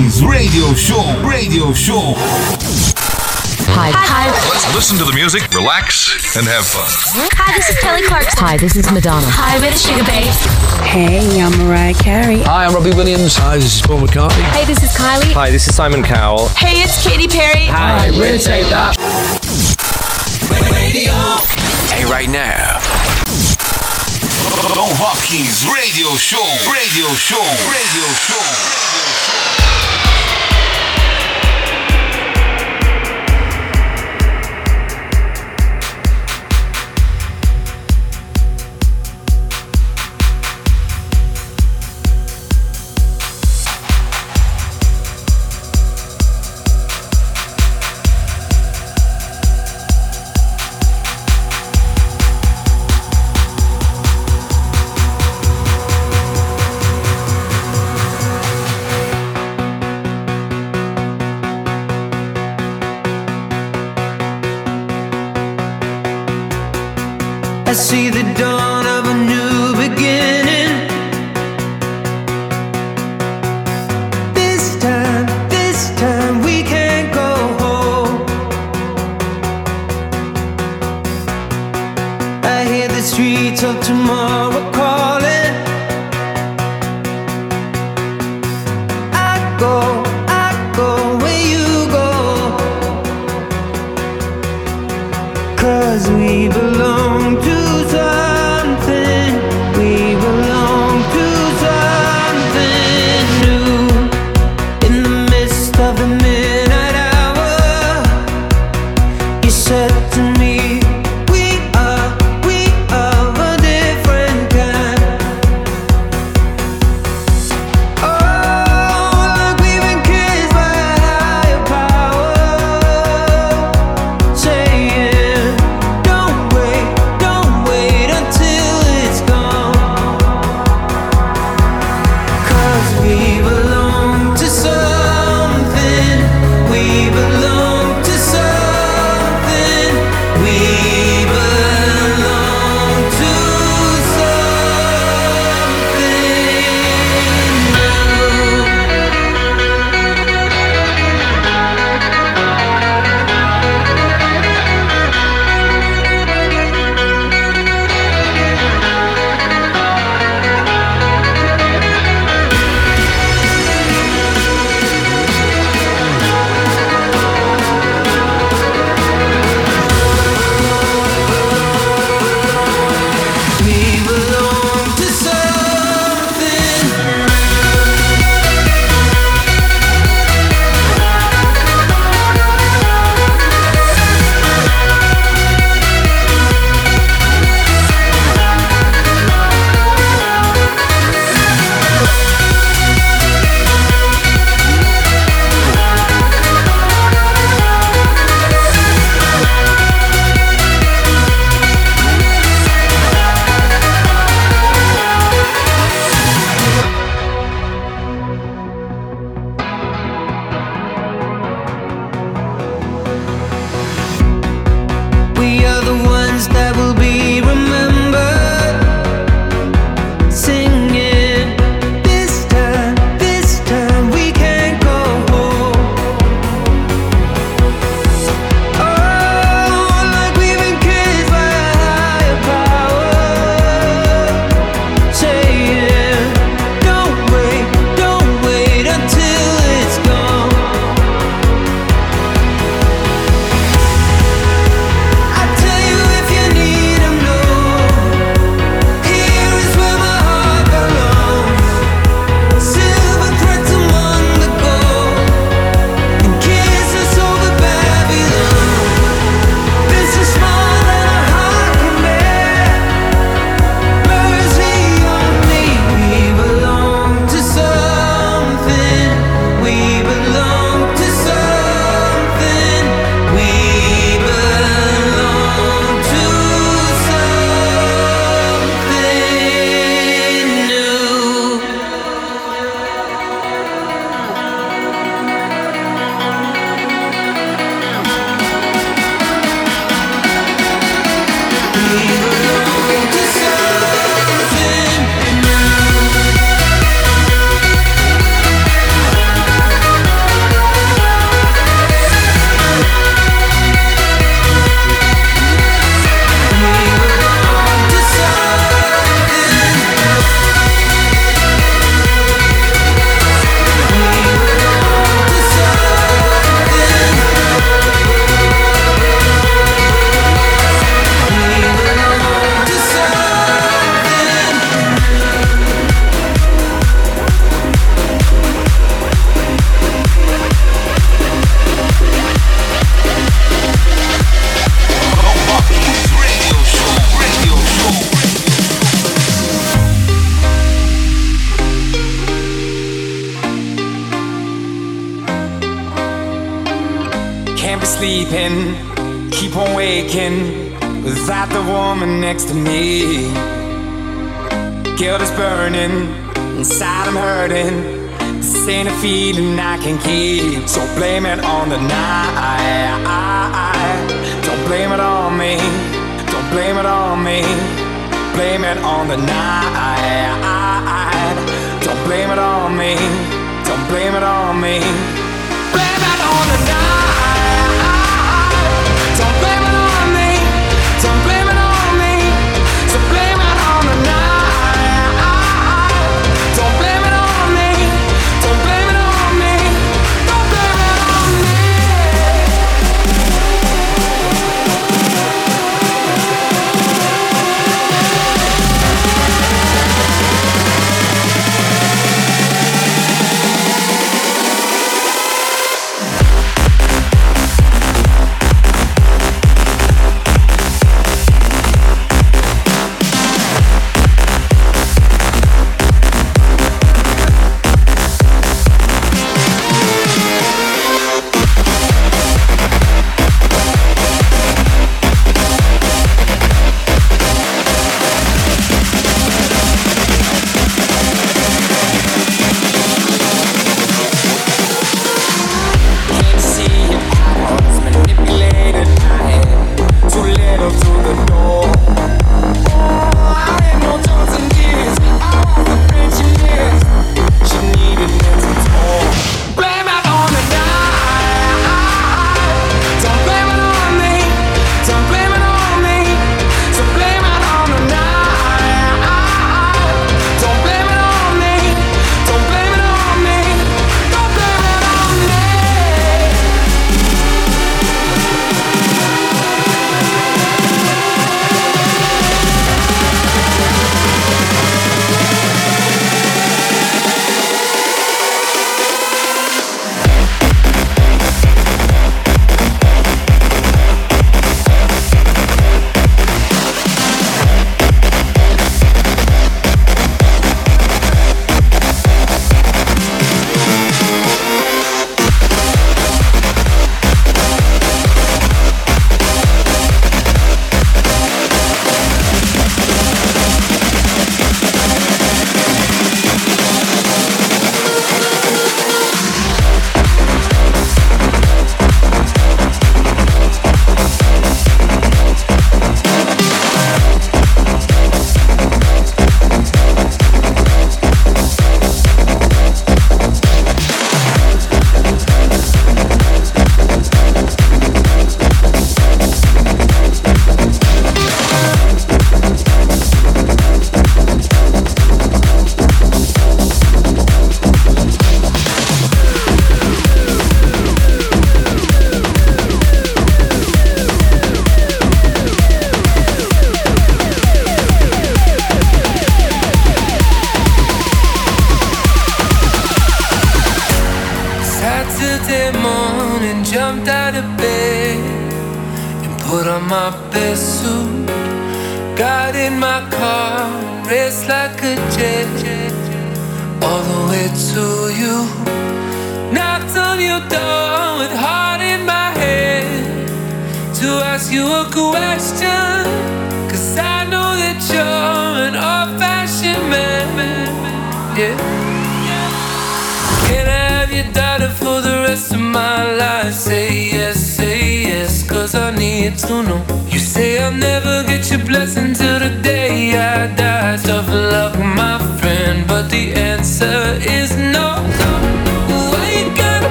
Hopkins Radio Show. Radio Show. Hi. Hi. Let's listen to the music, relax, and have fun. Hi, this is Kelly Clarkson. Hi, this is Madonna. Hi, we're the Sugababes. Hey, I'm Mariah Carey. Hi, I'm Robbie Williams. Hi, this is Paul McCartney. Hey, this is Kylie. Hi, this is Simon Cowell. Hey, it's Katy Perry. Hi, we're Take That. Hey, right now. The Hopkins Radio Show. Radio Show. Radio Show.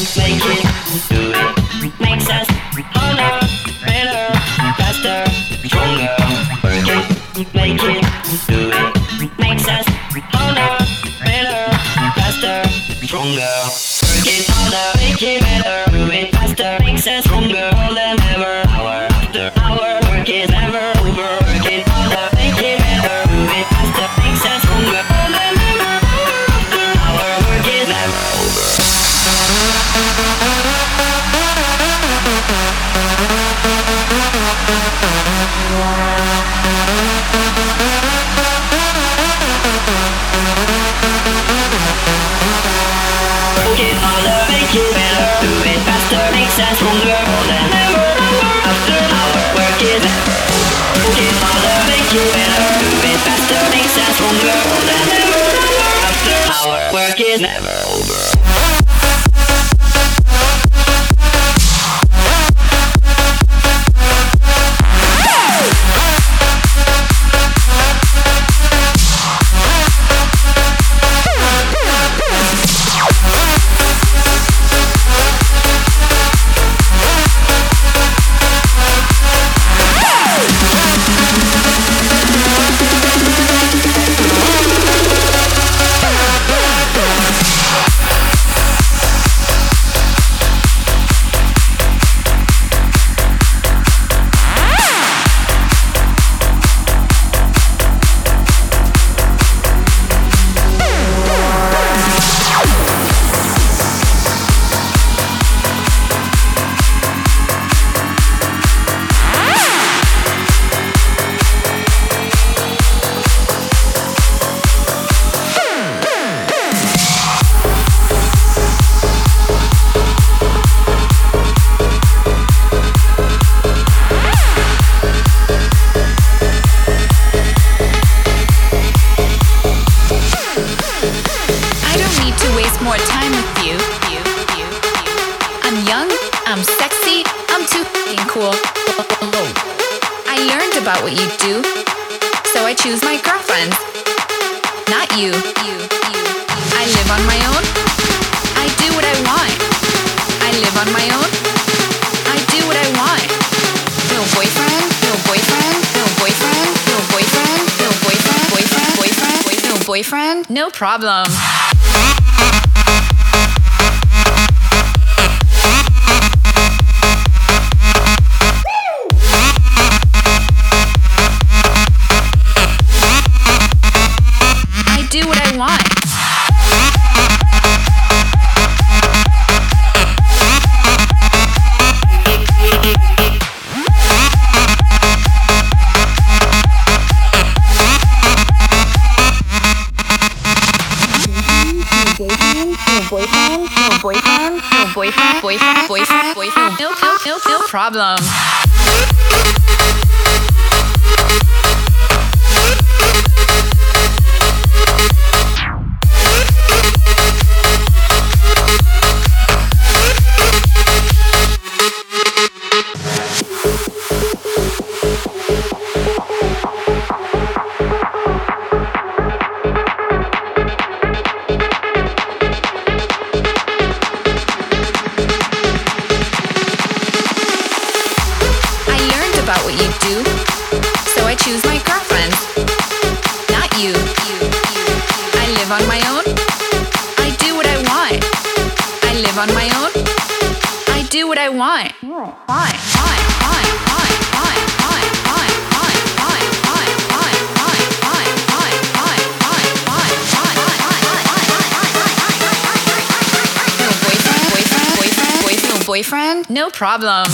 Make it Never. you. I live on my own. I do what I want. I live on my own. I do what I want. No boyfriend, no boyfriend, no boyfriend, no boyfriend, no boyfriend, boyfriend, boyfriend, boyfriend, no boyfriend, no problem. problem. problem.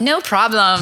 No problem.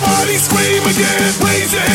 Everybody scream again. Raise your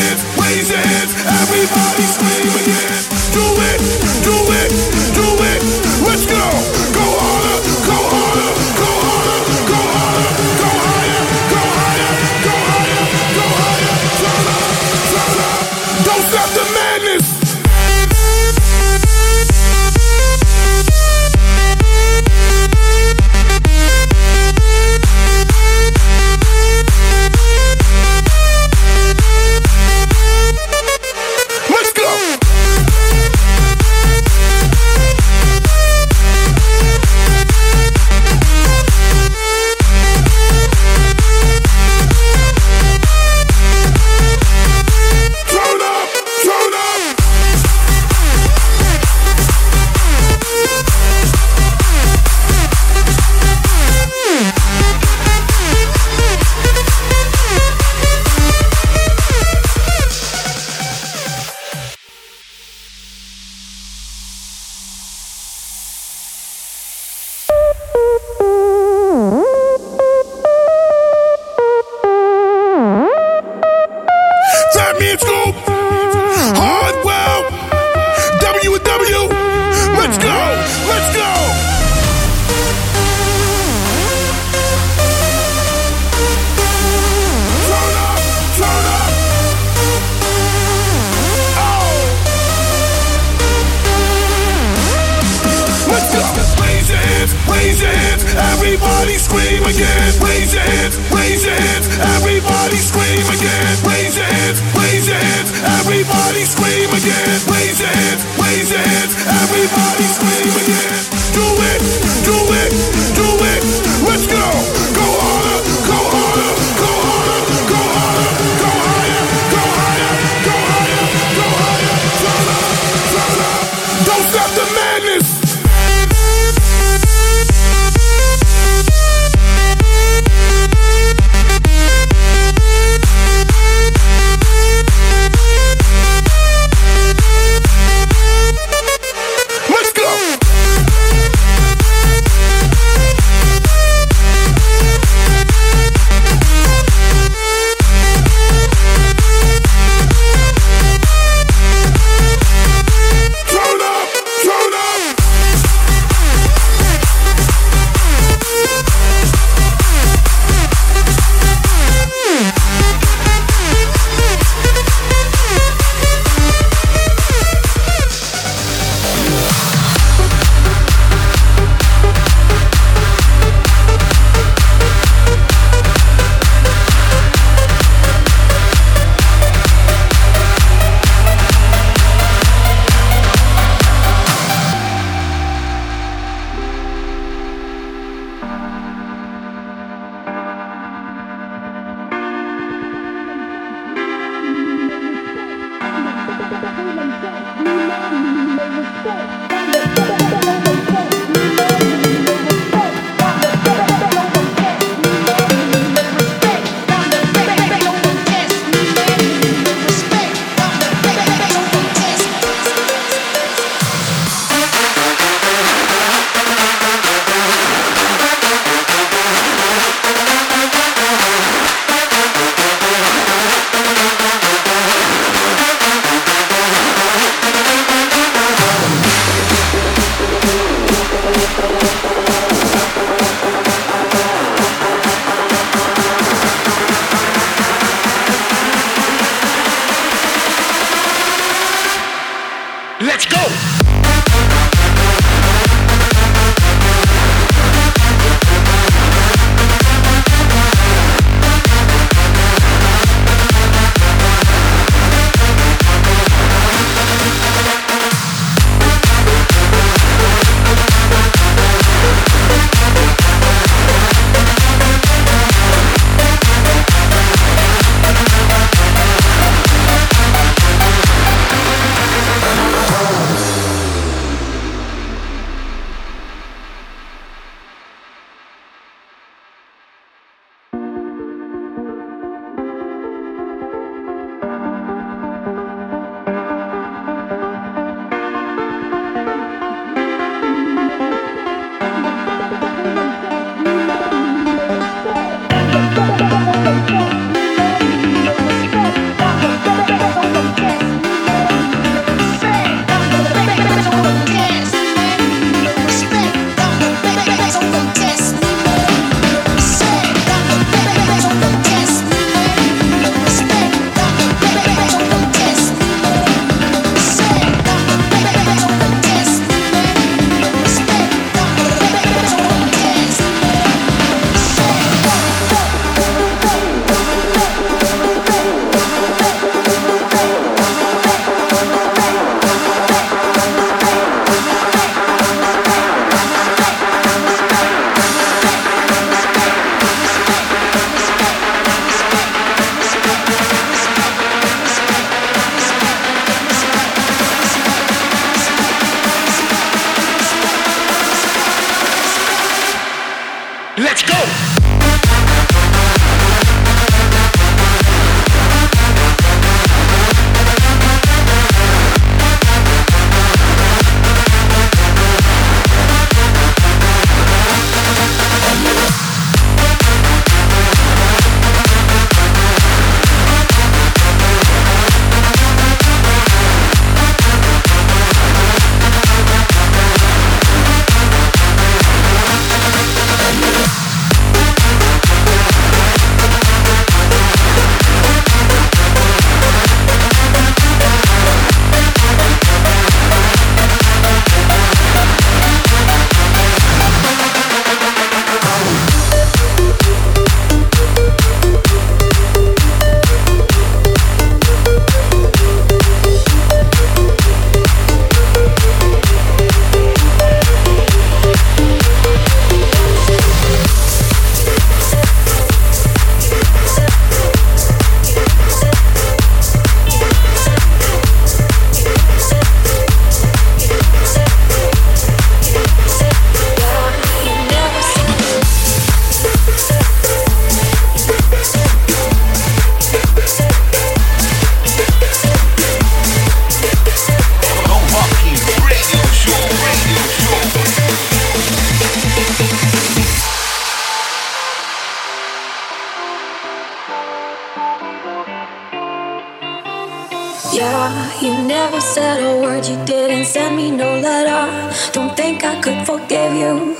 Yeah, you never said a word, you didn't send me no letter. Don't think I could forgive you.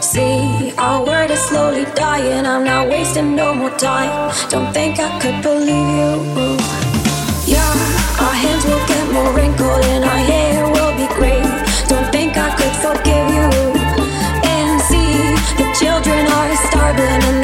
See, our word is slowly dying, I'm not wasting no more time. Don't think I could believe you. Yeah, our hands will get more wrinkled and our hair will be gray. Don't think I could forgive you. And see, the children are starving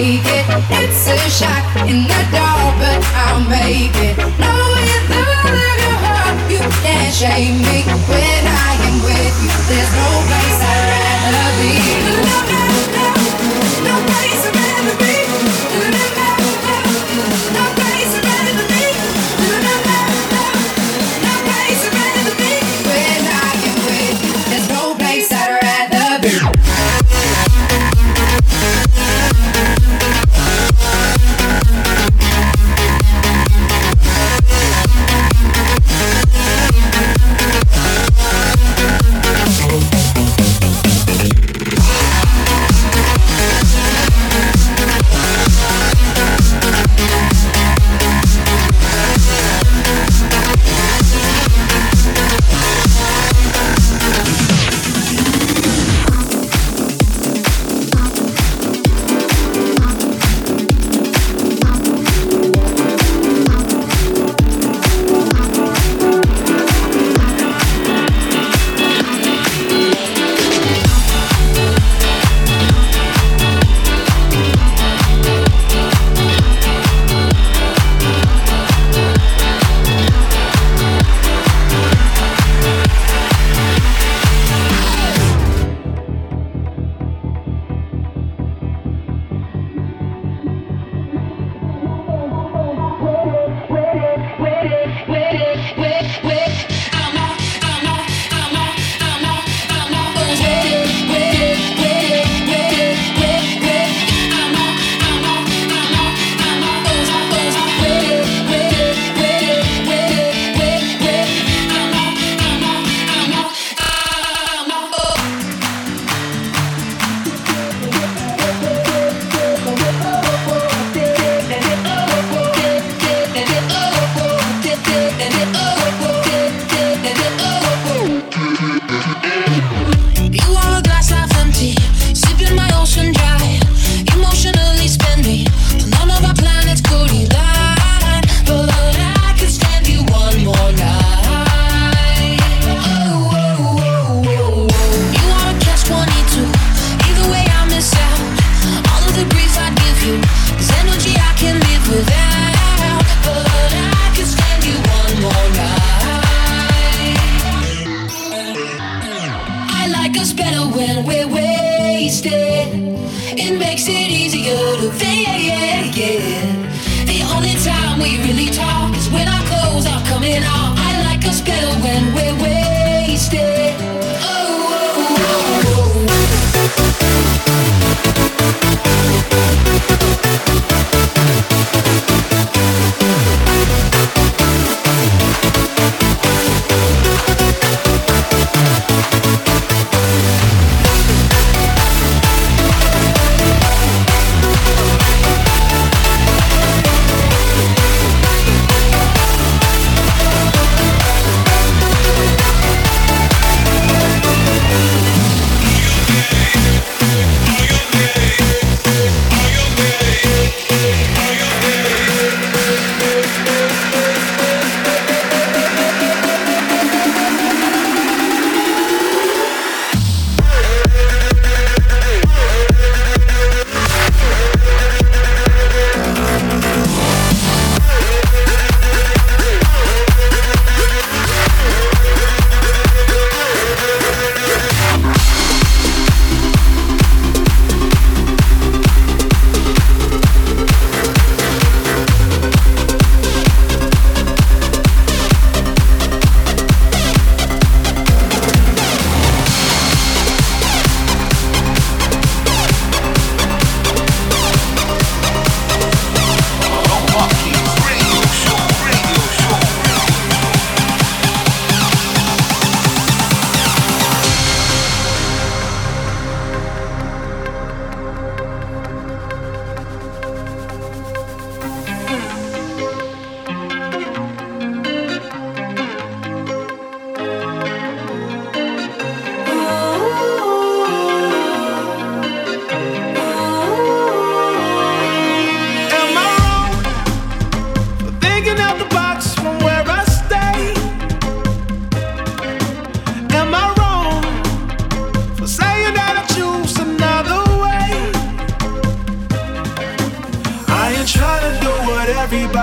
make it. It's a shot in the dark, but I'll make it. No, you love your heart, you can't shame me. When I am with you, there's no place I'd rather be. No, no.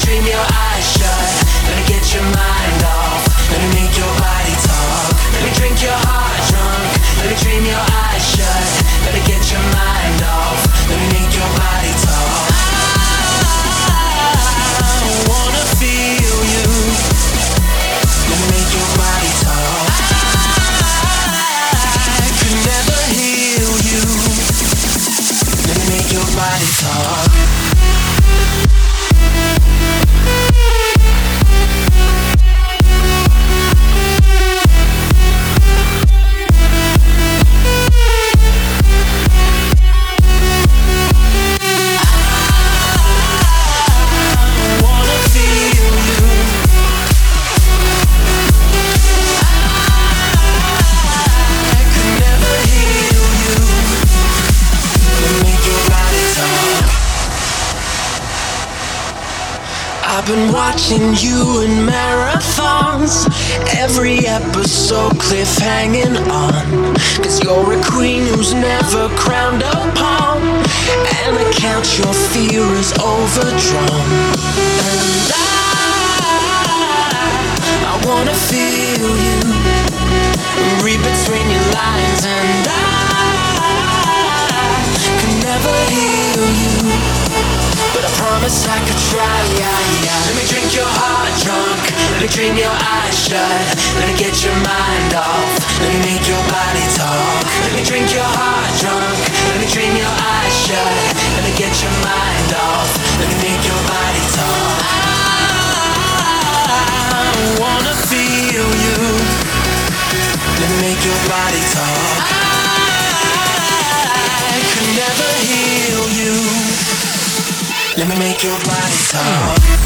Dream your eyes shut, me get your mind watching you in marathons. Every episode cliff hanging on. Cause you're a queen who's never crowned upon. And I count your fear is overdrawn. And I, I wanna feel you. Read between your lines, and I can never heal you. I promise I could try. yeah Let me drink your heart drunk. Let me dream your eyes shut. Let me get your mind off. Let me make your body talk. Let me drink your heart drunk. Let me dream your eyes shut. Let me get your mind off. Let me make your body talk. I wanna feel you. Let me make your body talk. I could never heal you. Let me make your body talk.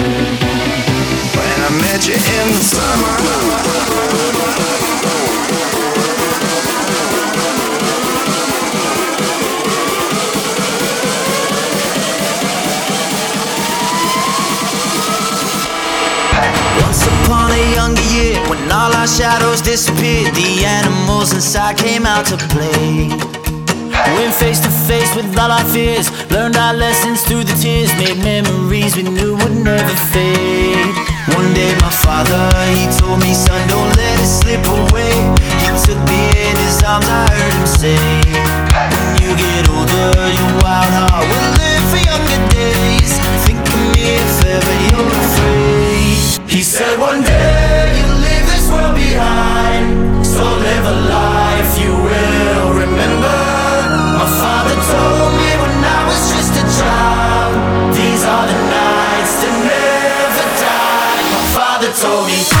Once upon a younger year, when all our shadows disappeared, the animals inside came out to play. Went face to face with all our fears, learned our lessons through the tears, made memories we knew would never fade. One day, my father, he told me, son, don't let it slip away. He took me in his arms, I heard him say, When you get older, your wild heart will live for younger days. Think of me if ever you're afraid. He said, One day you'll leave this world behind, so live a life told me.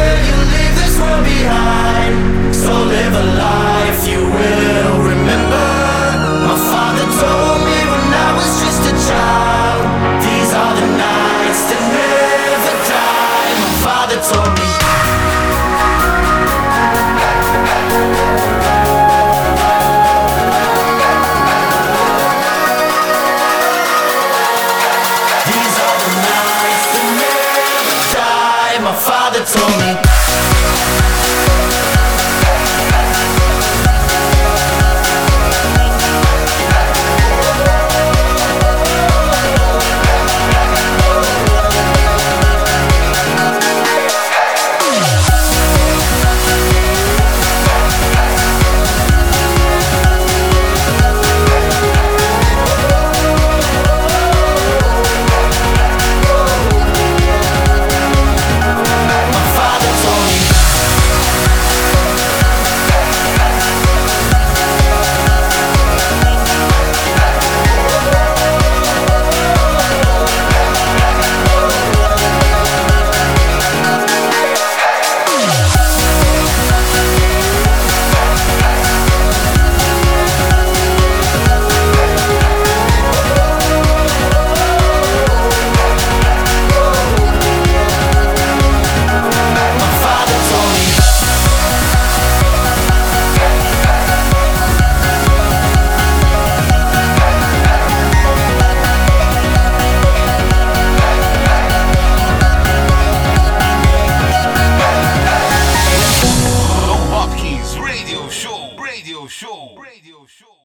behind, so live a life you will remember.